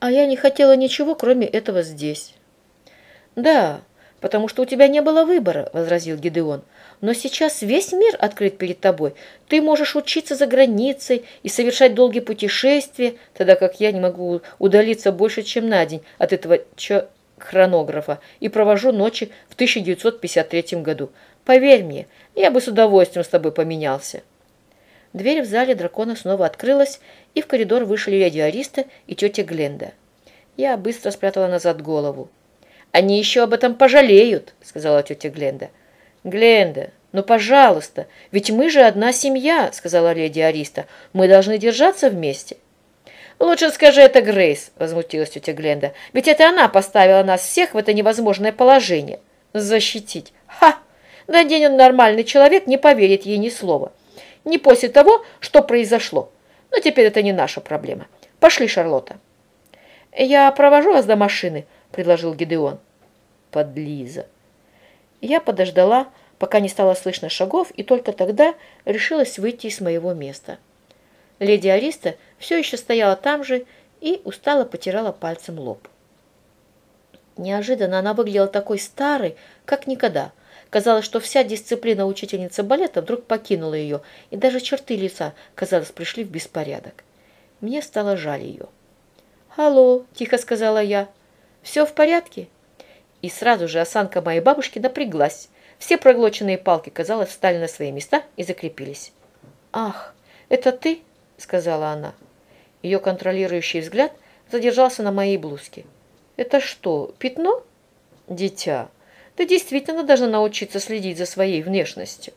А я не хотела ничего, кроме этого здесь. Да, потому что у тебя не было выбора, возразил Гидеон. Но сейчас весь мир открыт перед тобой. Ты можешь учиться за границей и совершать долгие путешествия, тогда как я не могу удалиться больше, чем на день от этого чё хронографа и провожу ночи в 1953 году. Поверь мне, я бы с удовольствием с тобой поменялся. Дверь в зале дракона снова открылась, и в коридор вышли леди Ариста и тетя Гленда. Я быстро спрятала назад голову. «Они еще об этом пожалеют», — сказала тетя Гленда. «Гленда, ну, пожалуйста, ведь мы же одна семья», — сказала леди Ариста. «Мы должны держаться вместе». «Лучше скажи это Грейс», — возмутилась тетя Гленда. «Ведь это она поставила нас всех в это невозможное положение. Защитить. Ха! На день он нормальный человек, не поверит ей ни слова. Не после того, что произошло. Но теперь это не наша проблема. Пошли, Шарлотта». «Я провожу вас до машины», — предложил Гидеон. «Подлиза». Я подождала, пока не стало слышно шагов, и только тогда решилась выйти из моего места. Леди Ариста все еще стояла там же и устало потирала пальцем лоб. Неожиданно она выглядела такой старой, как никогда. Казалось, что вся дисциплина учительницы балета вдруг покинула ее, и даже черты лица, казалось, пришли в беспорядок. Мне стало жаль ее. «Алло», – тихо сказала я, – «все в порядке?» И сразу же осанка моей бабушки напряглась. Все проглоченные палки, казалось, встали на свои места и закрепились. «Ах, это ты?» – сказала она. Ее контролирующий взгляд задержался на моей блузке. «Это что, пятно?» «Дитя, ты действительно должна научиться следить за своей внешностью».